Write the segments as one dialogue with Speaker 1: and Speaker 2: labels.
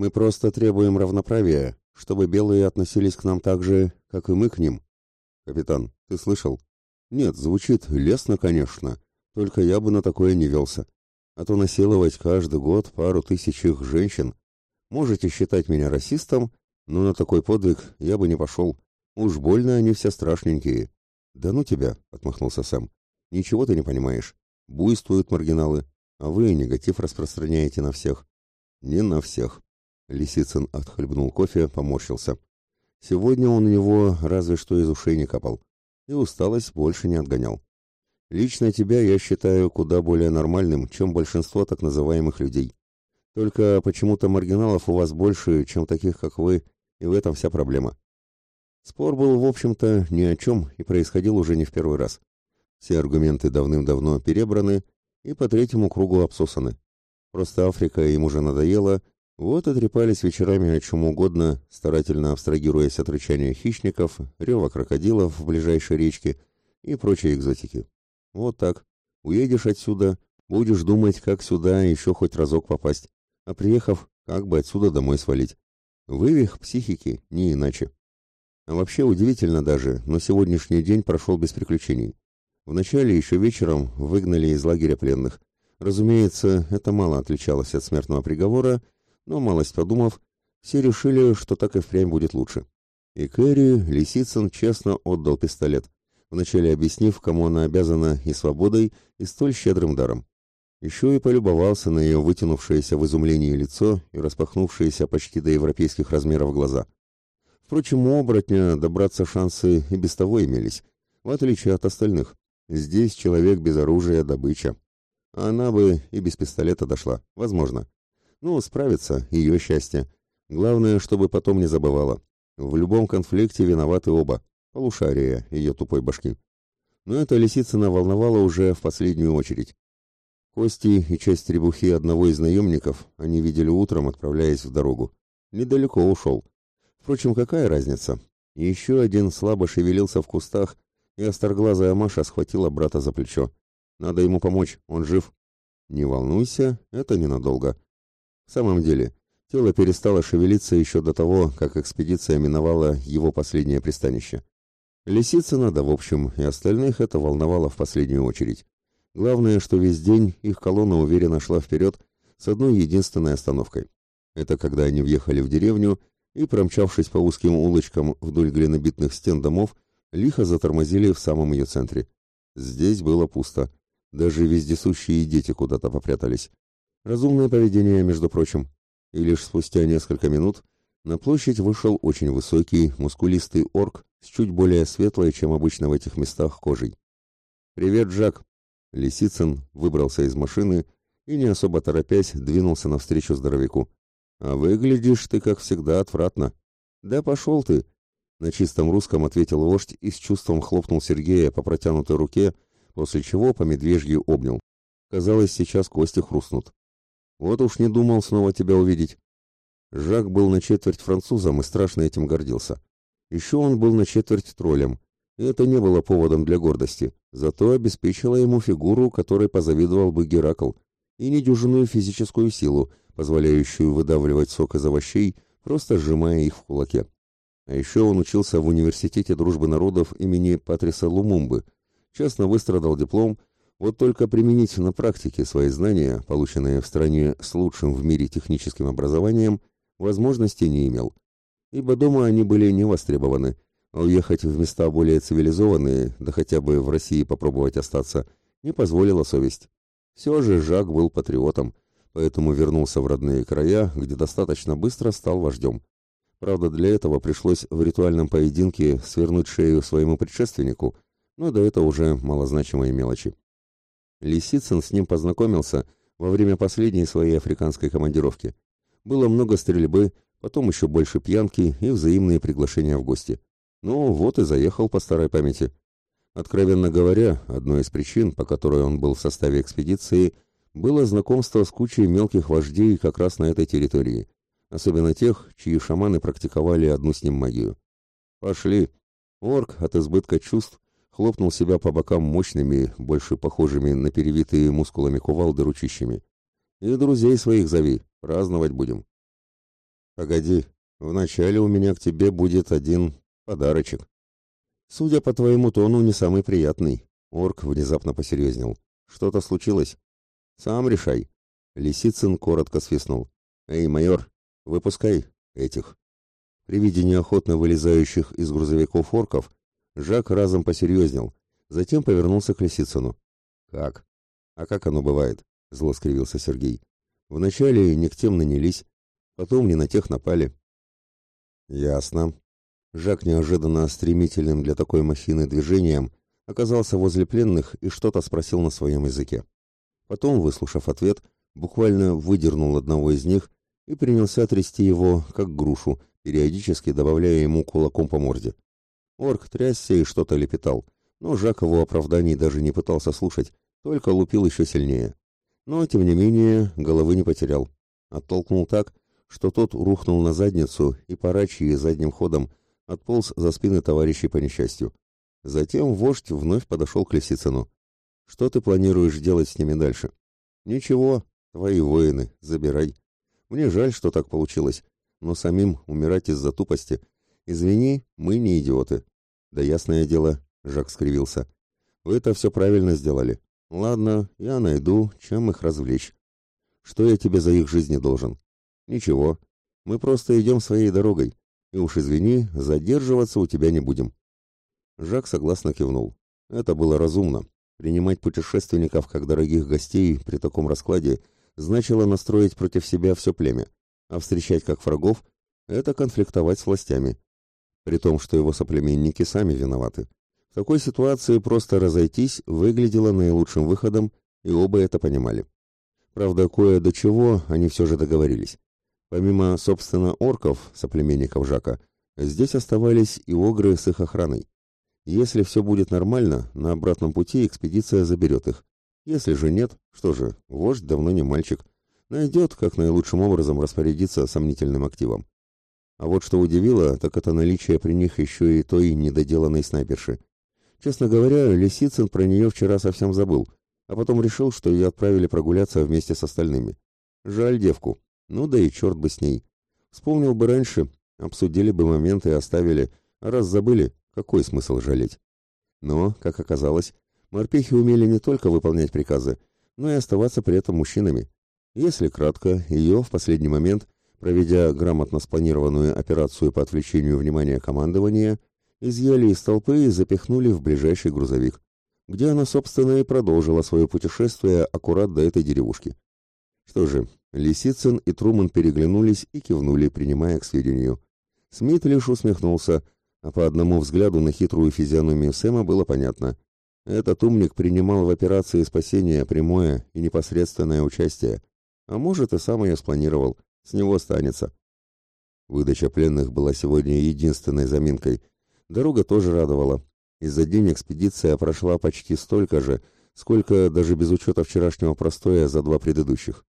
Speaker 1: Мы просто требуем равноправия, чтобы белые относились к нам так же, как и мы к ним. Капитан, ты слышал? Нет, звучит лестно, конечно, только я бы на такое не велся. А то насиловать каждый год пару тысяч их женщин. Можете считать меня расистом, но на такой подвиг я бы не пошел. Уж больно они все страшненькие. Да ну тебя, отмахнулся Сэм. Ничего ты не понимаешь. Буйствуют маргиналы, а вы негатив распространяете на всех. Не на всех. Лисицын отхлебнул кофе, поморщился. Сегодня он у него разве что из ушей не капал. И усталость больше не отгонял. Лично тебя я считаю куда более нормальным, чем большинство так называемых людей. Только почему-то маргиналов у вас больше, чем таких, как вы, и в этом вся проблема. Спор был, в общем-то, ни о чем и происходил уже не в первый раз. Все аргументы давным-давно перебраны и по третьему кругу обсосаны. Просто Африка им уже надоела, вот и трепались вечерами о чем угодно, старательно абстрагируясь от рычания хищников, рева крокодилов в ближайшей речке и прочей экзотики. Вот так. Уедешь отсюда, будешь думать, как сюда еще хоть разок попасть, а приехав, как бы отсюда домой свалить. Вывих психики, не иначе. А вообще удивительно даже, но сегодняшний день прошел без приключений. Вначале еще вечером выгнали из лагеря пленных. Разумеется, это мало отличалось от смертного приговора, но, малость подумав, все решили, что так и впрямь будет лучше. И Кэрри Лисицын честно отдал пистолет, вначале объяснив, кому она обязана и свободой, и столь щедрым даром. Еще и полюбовался на ее вытянувшееся в изумлении лицо и распахнувшиеся почти до европейских размеров глаза. Впрочем, у оборотня добраться шансы и без того имелись, в отличие от остальных. Здесь человек без оружия – добыча. А она бы и без пистолета дошла, возможно. Ну, справится, ее счастье. Главное, чтобы потом не забывала. В любом конфликте виноваты оба. Полушария ее тупой башки. Но это Лисицына волновало уже в последнюю очередь. Кости и часть требухи одного из наемников они видели утром, отправляясь в дорогу. Недалеко ушел. Впрочем, какая разница? Еще один слабо шевелился в кустах, и остроглазая Маша схватила брата за плечо. «Надо ему помочь, он жив». «Не волнуйся, это ненадолго». В самом деле, тело перестало шевелиться еще до того, как экспедиция миновала его последнее пристанище. Лисицына, да в общем, и остальных это волновало в последнюю очередь. Главное, что весь день их колонна уверенно шла вперед с одной единственной остановкой. Это когда они въехали в деревню и, промчавшись по узким улочкам вдоль глинобитных стен домов, лихо затормозили в самом ее центре. Здесь было пусто. Даже вездесущие дети куда-то попрятались. Разумное поведение, между прочим. И лишь спустя несколько минут на площадь вышел очень высокий, мускулистый орк с чуть более светлой, чем обычно в этих местах, кожей. «Привет, Джак!» Лисицын выбрался из машины и, не особо торопясь, двинулся навстречу здоровяку. «А выглядишь ты, как всегда, отвратно». «Да пошел ты!» На чистом русском ответил вождь и с чувством хлопнул Сергея по протянутой руке, после чего по медвежьи обнял. Казалось, сейчас кости хрустнут. Вот уж не думал снова тебя увидеть. Жак был на четверть французом и страшно этим гордился. Еще он был на четверть троллем, и это не было поводом для гордости, зато обеспечило ему фигуру, которой позавидовал бы Геракл, и недюжинную физическую силу, позволяющую выдавливать сок из овощей, просто сжимая их в кулаке. А еще он учился в Университете дружбы народов имени Патриса Лумумбы, честно выстрадал диплом, вот только применить на практике свои знания, полученные в стране с лучшим в мире техническим образованием, возможности не имел. Ибо дома они были не востребованы, а уехать в места более цивилизованные, да хотя бы в России попробовать остаться, не позволила совесть. Все же Жак был патриотом, поэтому вернулся в родные края, где достаточно быстро стал вождем. Правда, для этого пришлось в ритуальном поединке свернуть шею своему предшественнику, но да это уже малозначимые мелочи. Лисицын с ним познакомился во время последней своей африканской командировки. Было много стрельбы, потом еще больше пьянки и взаимные приглашения в гости. Ну, вот и заехал по старой памяти. Откровенно говоря, одной из причин, по которой он был в составе экспедиции, было знакомство с кучей мелких вождей как раз на этой территории – особенно тех, чьи шаманы практиковали одну с ним магию. «Пошли!» Орк от избытка чувств хлопнул себя по бокам мощными, больше похожими на перевитые мускулами кувалды ручищами. «И друзей своих зови, праздновать будем!» Погоди, вначале у меня к тебе будет один подарочек. Судя по твоему тону, не самый приятный. Орк внезапно посерьезнел. Что-то случилось? Сам решай. Лисицын коротко свистнул. Эй, майор, выпускай этих. При виде неохотно вылезающих из грузовиков орков, Жак разом посерьезнел, затем повернулся к Лисицыну. «Как? А как оно бывает?» — зло скривился Сергей. «Вначале не к тем нанялись, потом не на тех напали». «Ясно». Жак неожиданно стремительным для такой махины движением оказался возле пленных и что-то спросил на своем языке. Потом, выслушав ответ, буквально выдернул одного из них и принялся трясти его, как грушу, периодически добавляя ему кулаком по морде. Орк трясся и что-то лепетал, но Жак его оправданий даже не пытался слушать, только лупил еще сильнее. Но, тем не менее, головы не потерял. Оттолкнул так, что тот рухнул на задницу и порачьи задним ходом отполз за спины товарищей по несчастью. Затем вождь вновь подошел к Лисицыну. «Что ты планируешь делать с ними дальше?» «Ничего, твои воины, забирай. Мне жаль, что так получилось, но самим умирать из-за тупости. Извини, мы не идиоты». «Да ясное дело», — Жак скривился. «Вы это все правильно сделали. Ладно, я найду, чем их развлечь. Что я тебе за их жизни должен?» «Ничего. Мы просто идем своей дорогой. И уж извини, задерживаться у тебя не будем». Жак согласно кивнул. Это было разумно. Принимать путешественников как дорогих гостей при таком раскладе значило настроить против себя все племя, а встречать как врагов – это конфликтовать с властями. При том, что его соплеменники сами виноваты. В такой ситуации просто разойтись выглядело наилучшим выходом, и оба это понимали. Правда, кое до чего они все же договорились. Помимо, собственно, орков, соплеменников Жака, здесь оставались и огры с их охраной. Если все будет нормально, на обратном пути экспедиция заберет их. Если же нет, что же, вождь давно не мальчик. Найдет, как наилучшим образом распорядиться сомнительным активом. А вот что удивило, так это наличие при них еще и той недоделанной снайперши. Честно говоря, Лисицын про нее вчера совсем забыл, а потом решил, что ее отправили прогуляться вместе с остальными. Жаль девку. Ну да и черт бы с ней. Вспомнил бы раньше, обсудили бы моменты и оставили. А раз забыли, какой смысл жалеть? Но, как оказалось, морпехи умели не только выполнять приказы, но и оставаться при этом мужчинами. Если кратко, ее в последний момент, проведя грамотно спланированную операцию по отвлечению внимания командования, изъяли из толпы и запихнули в ближайший грузовик, где она, собственно, и продолжила свое путешествие аккурат до этой деревушки. Что же, Лисицын и Труман переглянулись и кивнули, принимая к сведению. Смит лишь усмехнулся, а по одному взгляду на хитрую физиономию Сэма было понятно. Этот умник принимал в операции спасения прямое и непосредственное участие, а может и сам ее спланировал, с него останется. Выдача пленных была сегодня единственной заминкой. Дорога тоже радовала. Из-за день экспедиция прошла почти столько же, сколько даже без учета вчерашнего простоя за два предыдущих.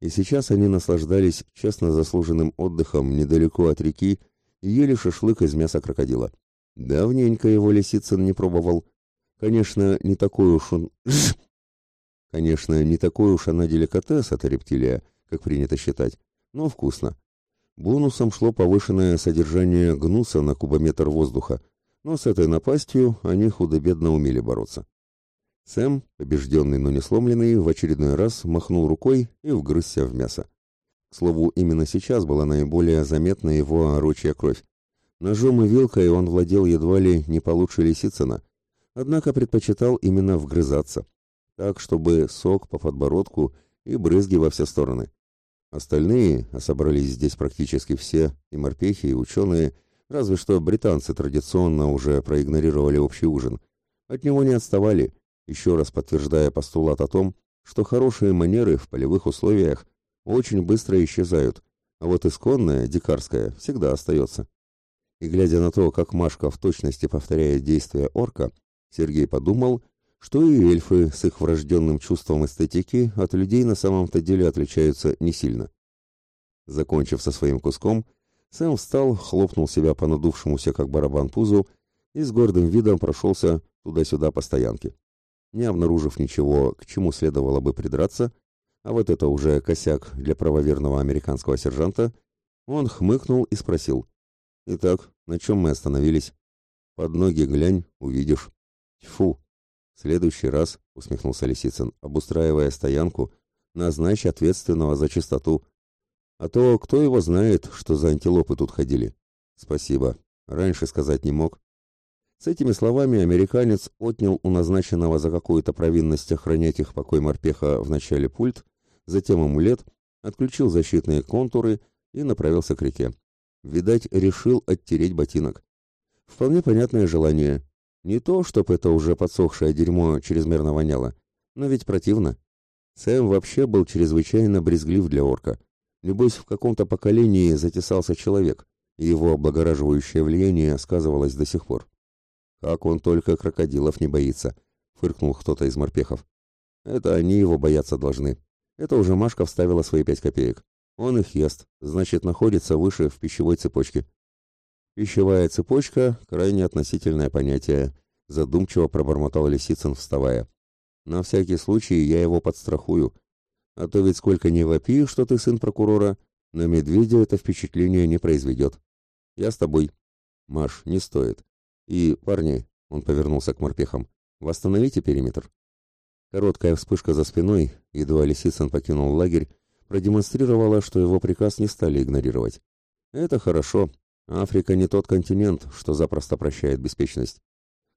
Speaker 1: И сейчас они наслаждались честно заслуженным отдыхом недалеко от реки и ели шашлык из мяса крокодила. Давненько его Лисицын не пробовал. Конечно, не такой уж он... Конечно, не такой уж она деликатес, эта рептилия, как принято считать, но вкусно. Бонусом шло повышенное содержание гнуса на кубометр воздуха, но с этой напастью они худо-бедно умели бороться. Сэм, побежденный, но не сломленный, в очередной раз махнул рукой и вгрызся в мясо. К слову, именно сейчас была наиболее заметна его орочья кровь. Ножом и вилкой он владел едва ли не получше Лисицына, однако предпочитал именно вгрызаться, так, чтобы сок по подбородку и брызги во все стороны. Остальные, а собрались здесь практически все, и морпехи, и ученые, разве что британцы традиционно уже проигнорировали общий ужин, от него не отставали, еще раз подтверждая постулат о том, что хорошие манеры в полевых условиях очень быстро исчезают, а вот исконная, дикарская, всегда остается. И глядя на то, как Машка в точности повторяет действия орка, Сергей подумал, что и эльфы с их врожденным чувством эстетики от людей на самом-то деле отличаются не сильно. Закончив со своим куском, Сэм встал, хлопнул себя по надувшемуся как барабан пузу и с гордым видом прошелся туда-сюда по стоянке. Не обнаружив ничего, к чему следовало бы придраться, а вот это уже косяк для правоверного американского сержанта, Он хмыкнул и спросил. «Итак, на чем мы остановились?» «Под ноги глянь, увидишь». «Тьфу!» «В следующий раз», — усмехнулся Лисицын, обустраивая стоянку, «назначь ответственного за чистоту. А то кто его знает, что за антилопы тут ходили?» «Спасибо. Раньше сказать не мог». С этими словами американец отнял у назначенного за какую-то провинность охранять их покой морпеха в начале пульт, затем амулет, отключил защитные контуры и направился к реке. Видать, решил оттереть ботинок. Вполне понятное желание. Не то, чтобы это уже подсохшее дерьмо чрезмерно воняло, но ведь противно. Сэм вообще был чрезвычайно брезглив для орка. Небось, в каком-то поколении затесался человек, и его облагораживающее влияние сказывалось до сих пор. «Как он только крокодилов не боится», — фыркнул кто-то из морпехов. «Это они его бояться должны. Это уже Машка вставила свои пять копеек. Он их ест, значит, находится выше в пищевой цепочке. Пищевая цепочка – крайне относительное понятие, задумчиво пробормотал Лисицын, вставая. На всякий случай я его подстрахую. А то ведь сколько ни вопи, что ты сын прокурора, на медведя это впечатление не произведет. Я с тобой. Маш, не стоит. И, парни, он повернулся к морпехам, восстановите периметр. Короткая вспышка за спиной, едва Лисицын покинул лагерь, продемонстрировала, что его приказ не стали игнорировать. Это хорошо. Африка не тот континент, что запросто прощает беспечность.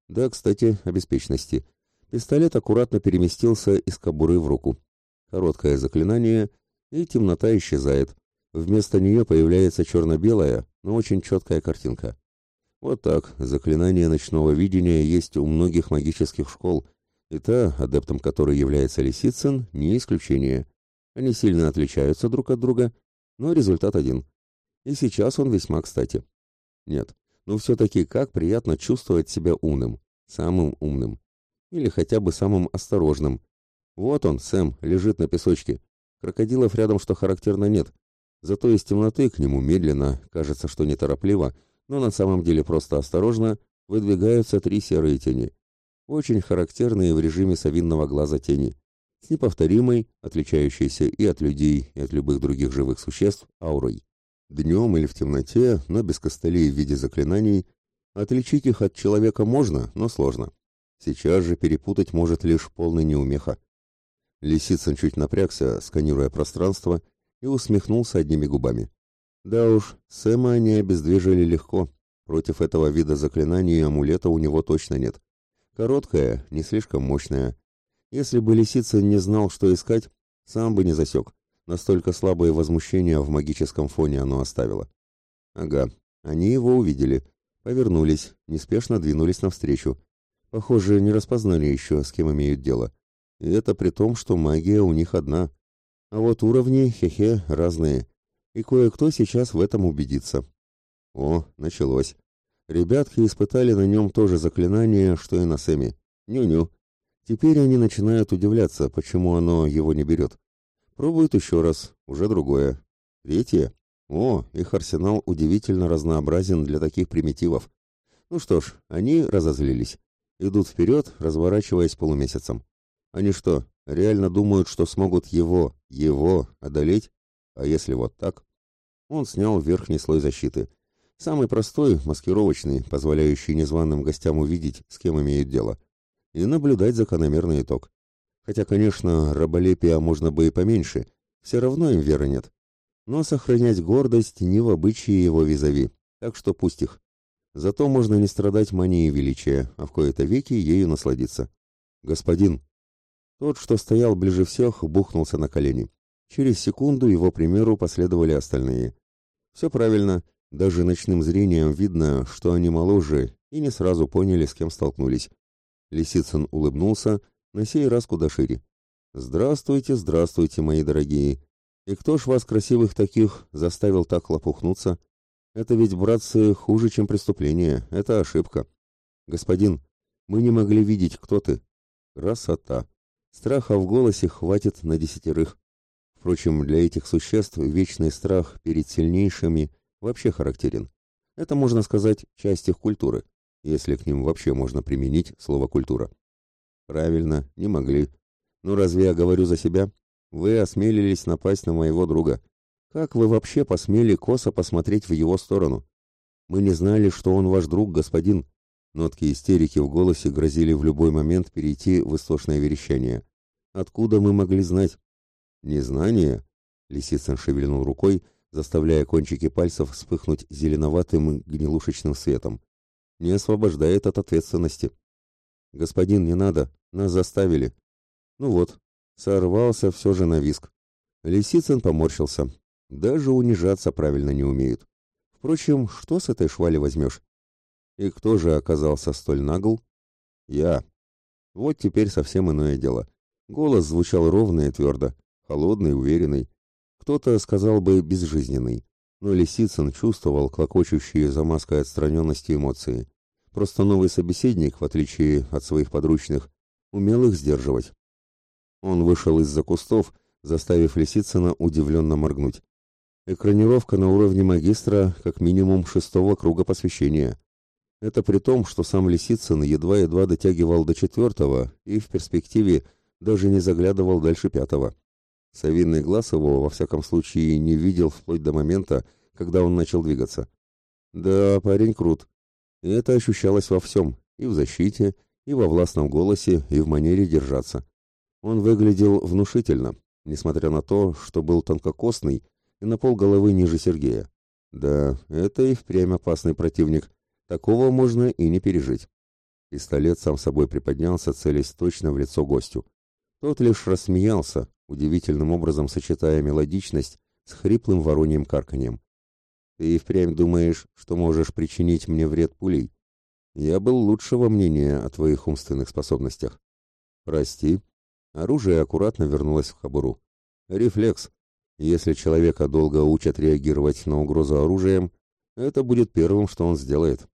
Speaker 1: Да, кстати, о беспечности. Пистолет аккуратно переместился из кобуры в руку. Короткое заклинание, и темнота исчезает. Вместо нее появляется черно-белая, но очень четкая картинка. Вот так, заклинание ночного видения есть у многих магических школ, и та, адептом которой является Лисицын, не исключение. Они сильно отличаются друг от друга, но результат один. И сейчас он весьма кстати. Нет, но все-таки как приятно чувствовать себя умным, самым умным. Или хотя бы самым осторожным. Вот он, Сэм, лежит на песочке. Крокодилов рядом, что характерно, нет. Зато из темноты к нему медленно, кажется, что неторопливо, но на самом деле просто осторожно, выдвигаются три серые тени. Очень характерные в режиме совинного глаза тени с неповторимой, отличающейся и от людей, и от любых других живых существ, аурой. Днем или в темноте, но без костылей в виде заклинаний, отличить их от человека можно, но сложно. Сейчас же перепутать может лишь полный неумеха. Лисицын чуть напрягся, сканируя пространство, и усмехнулся одними губами. Да уж, Сэма они обездвижили легко. Против этого вида заклинаний амулета у него точно нет. Короткая, не слишком мощная, если бы лисица не знал, что искать, сам бы не засек. Настолько слабое возмущение в магическом фоне оно оставило. Ага, они его увидели, повернулись, неспешно двинулись навстречу. Похоже, не распознали еще, с кем имеют дело. И это при том, что магия у них одна. А вот уровни, хе-хе, разные. И кое-кто сейчас в этом убедится. О, началось. Ребятки испытали на нем то же заклинание, что и на Сэме. Ню-ню. Теперь они начинают удивляться, почему оно его не берет. Пробуют еще раз, уже другое. Третье. О, их арсенал удивительно разнообразен для таких примитивов. Ну что ж, они разозлились. Идут вперед, разворачиваясь полумесяцем. Они что, реально думают, что смогут его, его одолеть? А если вот так? Он снял верхний слой защиты. Самый простой, маскировочный, позволяющий незваным гостям увидеть, с кем имеют дело и наблюдать закономерный итог. Хотя, конечно, раболепия можно бы и поменьше, все равно им веры нет. Но сохранять гордость не в обычае его визави, так что пусть их. Зато можно не страдать манией величия, а в кои-то веки ею насладиться. Господин. Тот, что стоял ближе всех, бухнулся на колени. Через секунду его примеру последовали остальные. Все правильно, даже ночным зрением видно, что они моложе и не сразу поняли, с кем столкнулись. Лисицын улыбнулся, на сей раз куда шире. «Здравствуйте, здравствуйте, мои дорогие! И кто ж вас, красивых таких, заставил так лопухнуться? Это ведь, братцы, хуже, чем преступление, это ошибка. Господин, мы не могли видеть, кто ты. Красота! Страха в голосе хватит на десятерых. Впрочем, для этих существ вечный страх перед сильнейшими вообще характерен. Это, можно сказать, часть их культуры если к ним вообще можно применить слово «культура». Правильно, не могли. Ну разве я говорю за себя? Вы осмелились напасть на моего друга. Как вы вообще посмели косо посмотреть в его сторону? Мы не знали, что он ваш друг, господин. Нотки истерики в голосе грозили в любой момент перейти в истошное верещание. Откуда мы могли знать? Незнание? Лисицын шевельнул рукой, заставляя кончики пальцев вспыхнуть зеленоватым гнилушечным светом. Не освобождает от ответственности. Господин, не надо, нас заставили. Ну вот, сорвался все же на виск. Лисицын поморщился. Даже унижаться правильно не умеют. Впрочем, что с этой швали возьмешь? И кто же оказался столь нагл? Я. Вот теперь совсем иное дело. Голос звучал ровно и твердо, холодный, уверенный. Кто-то сказал бы безжизненный. Но Лисицын чувствовал клокочущие за маской отстраненности эмоции. Просто новый собеседник, в отличие от своих подручных, умел их сдерживать. Он вышел из-за кустов, заставив Лисицына удивленно моргнуть. Экранировка на уровне магистра как минимум шестого круга посвящения. Это при том, что сам Лисицын едва-едва дотягивал до четвертого и в перспективе даже не заглядывал дальше пятого. Савинный глаз его, во всяком случае, не видел вплоть до момента, когда он начал двигаться. Да, парень крут. И это ощущалось во всем, и в защите, и во властном голосе, и в манере держаться. Он выглядел внушительно, несмотря на то, что был тонкокосный и на пол головы ниже Сергея. Да, это и впрямь опасный противник. Такого можно и не пережить. Пистолет сам собой приподнялся, целясь точно в лицо гостю. Тот лишь рассмеялся, удивительным образом сочетая мелодичность с хриплым вороньим карканьем. «Ты и впрямь думаешь, что можешь причинить мне вред пулей? Я был лучшего мнения о твоих умственных способностях». «Прости». Оружие аккуратно вернулось в кобуру. «Рефлекс. Если человека долго учат реагировать на угрозу оружием, это будет первым, что он сделает.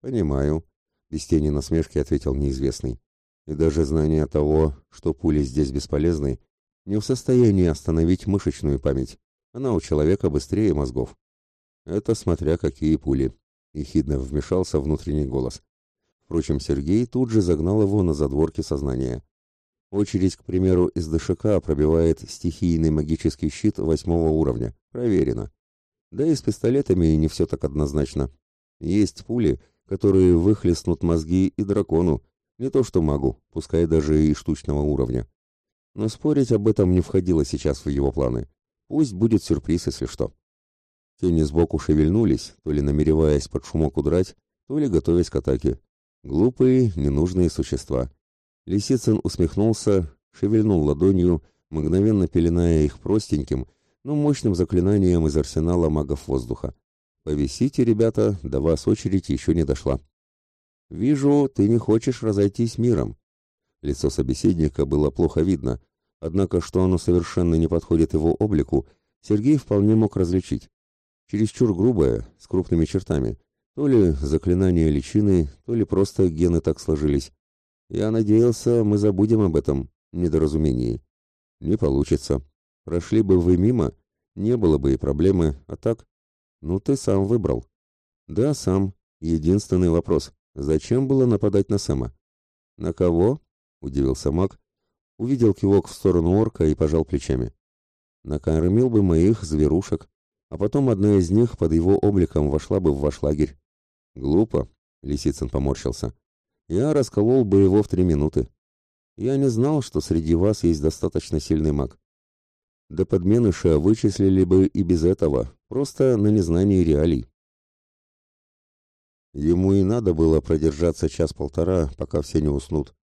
Speaker 1: Понимаю, без тени насмешки ответил неизвестный. И даже знание того, что пули здесь бесполезны, не в состоянии остановить мышечную память. Она у человека быстрее мозгов. Это смотря какие пули. Ехидно вмешался внутренний голос. Впрочем, Сергей тут же загнал его на задворки сознания. Очередь, к примеру, из ДШК пробивает стихийный магический щит восьмого уровня. Проверено. Да и с пистолетами не все так однозначно. Есть пули, которые выхлестнут мозги и дракону, не то что магу, пускай даже и штучного уровня. Но спорить об этом не входило сейчас в его планы. Пусть будет сюрприз, если что. Тени сбоку шевельнулись, то ли намереваясь под шумок удрать, то ли готовясь к атаке. Глупые, ненужные существа. Лисицын усмехнулся, шевельнул ладонью, мгновенно пеленая их простеньким, но мощным заклинанием из арсенала магов воздуха. «Повисите, ребята, до вас очередь еще не дошла». «Вижу, ты не хочешь разойтись миром». Лицо собеседника было плохо видно, однако, что оно совершенно не подходит его облику, Сергей вполне мог различить. Чересчур грубое, с крупными чертами. То ли заклинание личины, то ли просто гены так сложились. Я надеялся, мы забудем об этом недоразумении. Не получится. Прошли бы вы мимо, не было бы и проблемы, а так? Ну, ты сам выбрал. Да, сам. Единственный вопрос. Зачем было нападать на Сэма? На кого? Удивился маг. Увидел кивок в сторону орка и пожал плечами. Накормил бы моих зверушек, а потом одна из них под его обликом вошла бы в ваш лагерь. Глупо, Лисицын поморщился я расколол бы его в три минуты. Я не знал, что среди вас есть достаточно сильный маг. До подменыша вычислили бы и без этого, просто на незнании реалий. Ему и надо было продержаться час-полтора, пока все не уснут.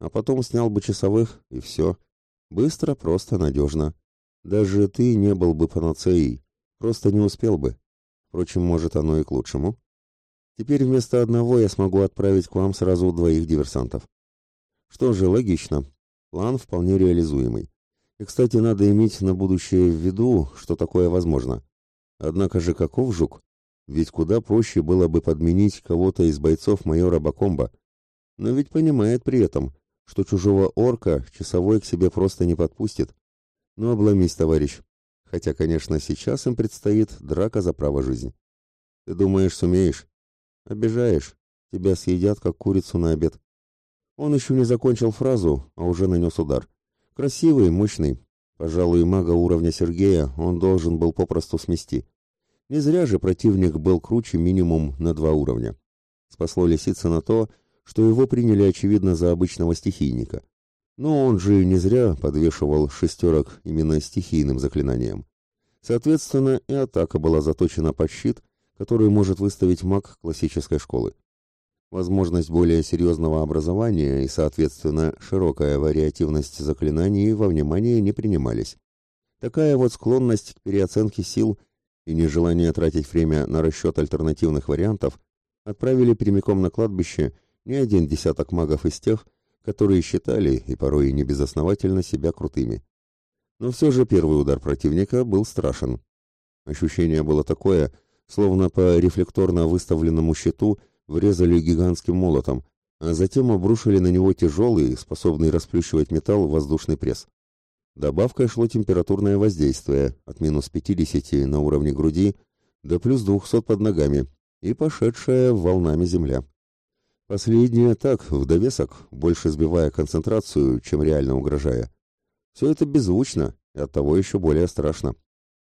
Speaker 1: А потом снял бы часовых, и все. Быстро, просто, надежно. Даже ты не был бы панацеей, просто не успел бы. Впрочем, может, оно и к лучшему. Теперь вместо одного я смогу отправить к вам сразу двоих диверсантов. Что же, логично. План вполне реализуемый. И, кстати, надо иметь на будущее в виду, что такое возможно. Однако же каков жук? Ведь куда проще было бы подменить кого-то из бойцов майора Бакомба. Но ведь понимает при этом, что чужого орка часовой к себе просто не подпустит. Ну, обломись, товарищ. Хотя, конечно, сейчас им предстоит драка за право жизни. Ты думаешь, сумеешь? Обижаешь, тебя съедят, как курицу на обед. Он еще не закончил фразу, а уже нанес удар. Красивый, мощный. Пожалуй, мага уровня Сергея он должен был попросту смести. Не зря же противник был круче минимум на два уровня. Спасло Лисицына то, что его приняли, очевидно, за обычного стихийника. Но он же не зря подвешивал шестерок именно стихийным заклинанием. Соответственно, и атака была заточена под щит, который может выставить маг классической школы. Возможность более серьезного образования и, соответственно, широкая вариативность заклинаний во внимание не принимались. Такая вот склонность к переоценке сил и нежелание тратить время на расчет альтернативных вариантов отправили прямиком на кладбище не один десяток магов из тех, которые считали, и порой и небезосновательно, себя крутыми. Но все же первый удар противника был страшен. Ощущение было такое, словно по рефлекторно выставленному щиту врезали гигантским молотом, а затем обрушили на него тяжелый, способный расплющивать металл, воздушный пресс. Добавкой шло температурное воздействие от минус 50 на уровне груди до плюс 200 под ногами и пошедшая волнами земля. Последнее так, в довесок, больше сбивая концентрацию, чем реально угрожая. Все это беззвучно и оттого еще более страшно.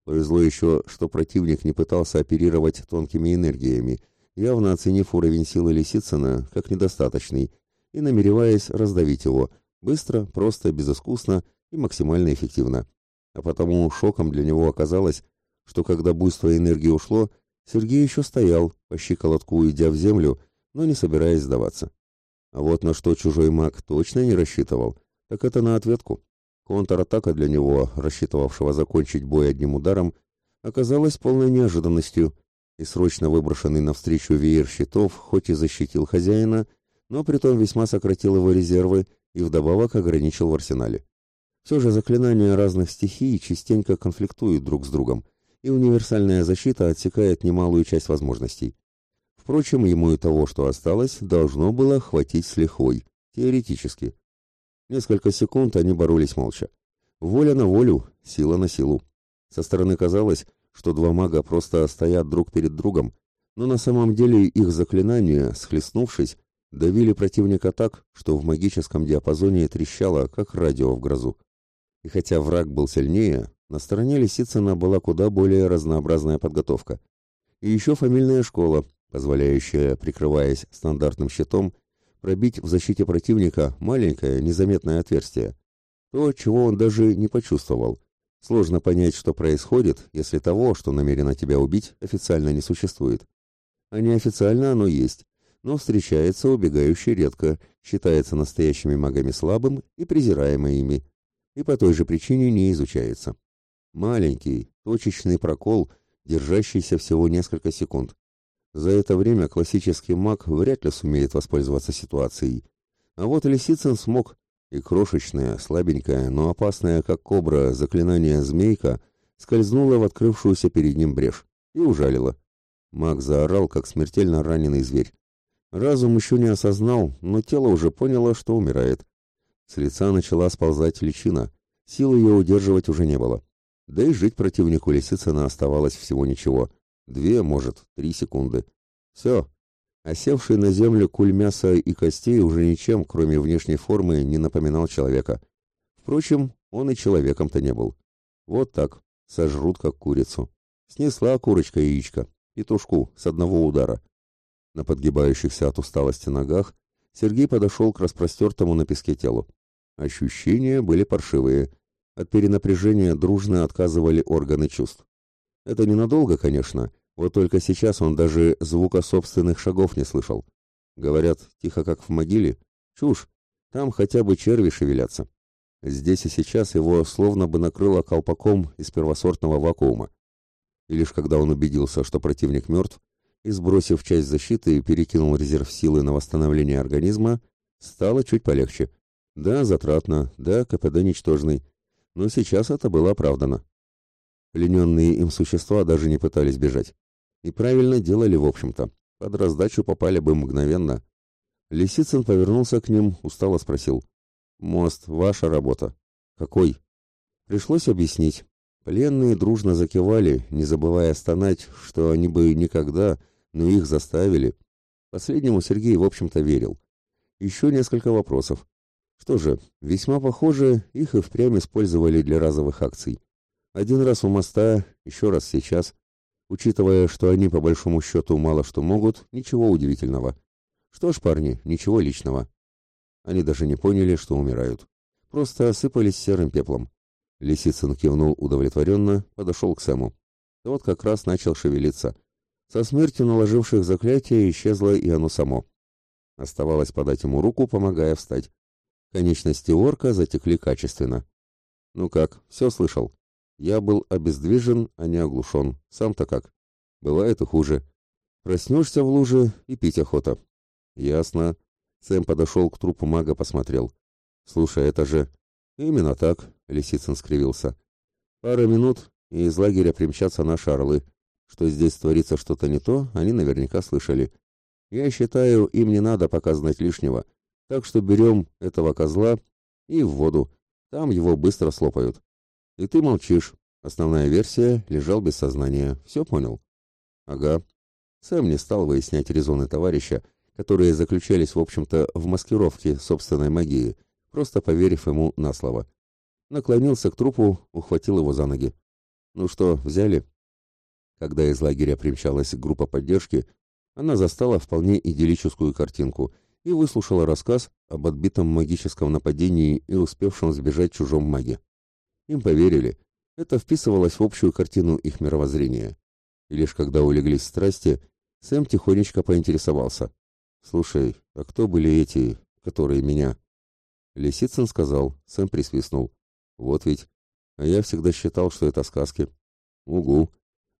Speaker 1: Повезло еще, что противник не пытался оперировать тонкими энергиями, явно оценив уровень силы Лисицына как недостаточный и намереваясь раздавить его, быстро, просто, безыскусно и максимально эффективно. А потому шоком для него оказалось, что когда буйство энергии ушло, Сергей еще стоял, по щиколотку идя в землю, но не собираясь сдаваться. А вот на что чужой маг точно не рассчитывал, так это на ответку. Контратака для него, рассчитывавшего закончить бой одним ударом, оказалась полной неожиданностью, и срочно выброшенный навстречу веер щитов хоть и защитил хозяина, но притом весьма сократил его резервы и вдобавок ограничил в арсенале. Все же заклинания разных стихий частенько конфликтуют друг с другом, и универсальная защита отсекает немалую часть возможностей. Впрочем, ему и того, что осталось, должно было хватить с лихвой, теоретически. Несколько секунд они боролись молча. Воля на волю, сила на силу. Со стороны казалось, что два мага просто стоят друг перед другом, но на самом деле их заклинания, схлестнувшись, давили противника так, что в магическом диапазоне трещало, как радио в грозу. И хотя враг был сильнее, на стороне Лисицына была куда более разнообразная подготовка. И еще фамильная школа, позволяющая, прикрываясь стандартным щитом, пробить в защите противника маленькое незаметное отверстие. То, чего он даже не почувствовал. Сложно понять, что происходит, если того, что намерено тебя убить, официально не существует. А неофициально оно есть, но встречается убегающий редко, считается настоящими магами слабым и презираемым ими, и по той же причине не изучается. Маленький, точечный прокол, держащийся всего несколько секунд. За это время классический маг вряд ли сумеет воспользоваться ситуацией. А вот Лисицын смог, и крошечная, слабенькая, но опасная, как кобра, заклинание «Змейка» скользнуло в открывшуюся перед ним брешь и ужалило. Маг заорал, как смертельно раненый зверь. Разум еще не осознал, но тело уже поняло, что умирает. С лица начала сползать личина, сил ее удерживать уже не было. Да и жить противнику Лисицына оставалось всего ничего — Две, может, три секунды. Все. Осевший на землю куль мяса и костей уже ничем, кроме внешней формы, не напоминал человека. Впрочем, он и человеком-то не был. Вот так, сожрут как курицу. Снесла курочка яичко, петушку, с одного удара. На подгибающихся от усталости ногах Сергей подошел к распростертому на песке телу. Ощущения были паршивые. От перенапряжения дружно отказывали органы чувств. Это ненадолго, конечно, вот только сейчас он даже звука собственных шагов не слышал. Говорят, тихо как в могиле. Чушь. Там хотя бы черви шевелятся. Здесь и сейчас его словно бы накрыло колпаком из первосортного вакуума. И лишь когда он убедился, что противник мертв, и, сбросив часть защиты, перекинул резерв силы на восстановление организма, стало чуть полегче. Да, затратно, да, КПД ничтожный, но сейчас это было оправдано. Плененные им существа даже не пытались бежать. И правильно делали, в общем-то. Под раздачу попали бы мгновенно. Лисицын повернулся к ним, устало спросил. «Мост, ваша работа». «Какой?» Пришлось объяснить. Пленные дружно закивали, не забывая стонать, что они бы никогда, но их заставили. Последнему Сергей, в общем-то, верил. Еще несколько вопросов. Что же, весьма похоже, их и впрямь использовали для разовых акций. Один раз у моста, еще раз сейчас. Учитывая, что они по большому счету мало что могут, ничего удивительного. Что ж, парни, ничего личного. Они даже не поняли, что умирают. Просто осыпались серым пеплом. Лисицын кивнул удовлетворенно, подошел к Сэму. Тот как раз начал шевелиться. Со смертью наложивших заклятие исчезло и оно само. Оставалось подать ему руку, помогая встать. Конечности орка затекли качественно. «Ну как, все слышал?» Я был обездвижен, а не оглушен. Сам-то как? Бывает и хуже. Проснешься в луже и пить охота. Ясно. Сэм подошел к трупу мага, посмотрел. Слушай, это же... Именно так, Лисицын скривился. Пара минут, и из лагеря примчатся наши орлы. Что здесь творится что-то не то, они наверняка слышали. Я считаю, им не надо показывать лишнего. Так что берем этого козла и в воду. Там его быстро слопают. И ты молчишь. Основная версия лежал без сознания. Все понял? Ага. Сэм не стал выяснять резоны товарища, которые заключались, в общем-то, в маскировке собственной магии, просто поверив ему на слово. Наклонился к трупу, ухватил его за ноги. «Ну что, взяли?» Когда из лагеря примчалась группа поддержки, она застала вполне идиллическую картинку и выслушала рассказ об отбитом магическом нападении и успевшем сбежать чужом маге. Им поверили. Это вписывалось в общую картину их мировоззрения. И лишь когда улеглись страсти, Сэм тихонечко поинтересовался. «Слушай, а кто были эти, которые меня?» Лисицын сказал, Сэм присвистнул. «Вот ведь. А я всегда считал, что это сказки». «Угу.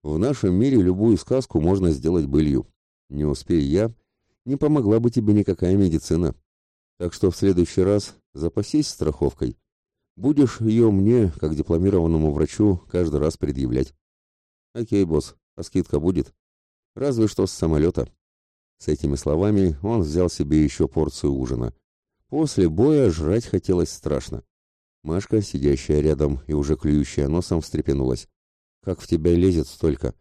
Speaker 1: В нашем мире любую сказку можно сделать былью. Не успею я, не помогла бы тебе никакая медицина. Так что в следующий раз запасись страховкой. Будешь ее мне, как дипломированному врачу, каждый раз предъявлять. Окей, босс, а скидка будет? Разве что с самолета. С этими словами он взял себе еще порцию ужина. После боя жрать хотелось страшно. Машка, сидящая рядом и уже клюющая носом, встрепенулась. «Как в тебя лезет столько?»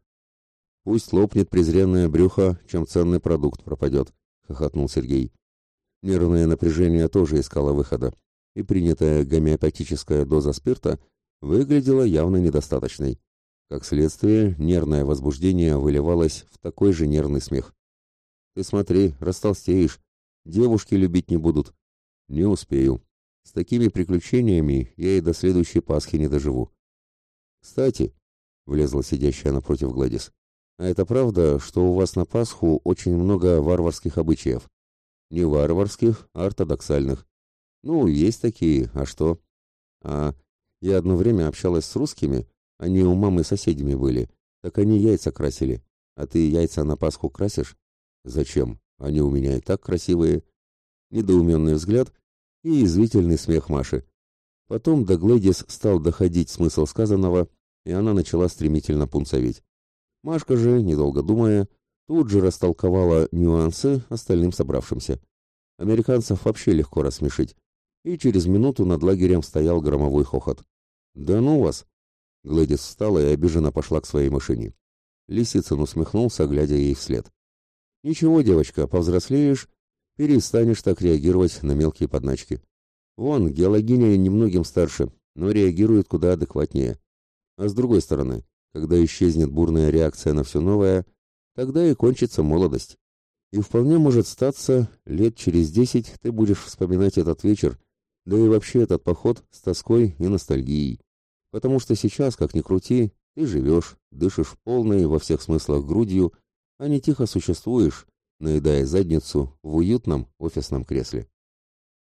Speaker 1: «Пусть лопнет презренное брюхо, чем ценный продукт пропадет», — хохотнул Сергей. Нервное напряжение тоже искало выхода и принятая гомеопатическая доза спирта выглядела явно недостаточной. Как следствие, нервное возбуждение выливалось в такой же нервный смех. «Ты смотри, растолстеешь. Девушки любить не будут». «Не успею. С такими приключениями я и до следующей Пасхи не доживу». «Кстати», — влезла сидящая напротив Гладис, «а это правда, что у вас на Пасху очень много варварских обычаев?» «Не варварских, а ортодоксальных. Ну, есть такие, а что? А я одно время общалась с русскими, они у мамы соседями были, так они яйца красили. А ты яйца на Пасху красишь? Зачем? Они у меня и так красивые. Недоуменный взгляд и извительный смех Маши. Потом до Глэдис стал доходить смысл сказанного, и она начала стремительно пунцоветь. Машка же, недолго думая, тут же растолковала нюансы остальным собравшимся. Американцев вообще легко рассмешить и через минуту над лагерем стоял громовой хохот. «Да ну вас!» Глэдис встала и обиженно пошла к своей машине. Лисицын усмехнулся, глядя ей вслед. «Ничего, девочка, повзрослеешь, перестанешь так реагировать на мелкие подначки. Вон, геологиня немногим старше, но реагирует куда адекватнее. А с другой стороны, когда исчезнет бурная реакция на все новое, тогда и кончится молодость. И вполне может статься, лет через десять ты будешь вспоминать этот вечер да и вообще этот поход с тоской и ностальгией. Потому что сейчас, как ни крути, ты живешь, дышишь полной во всех смыслах грудью, а не тихо существуешь, наедая задницу в уютном офисном кресле.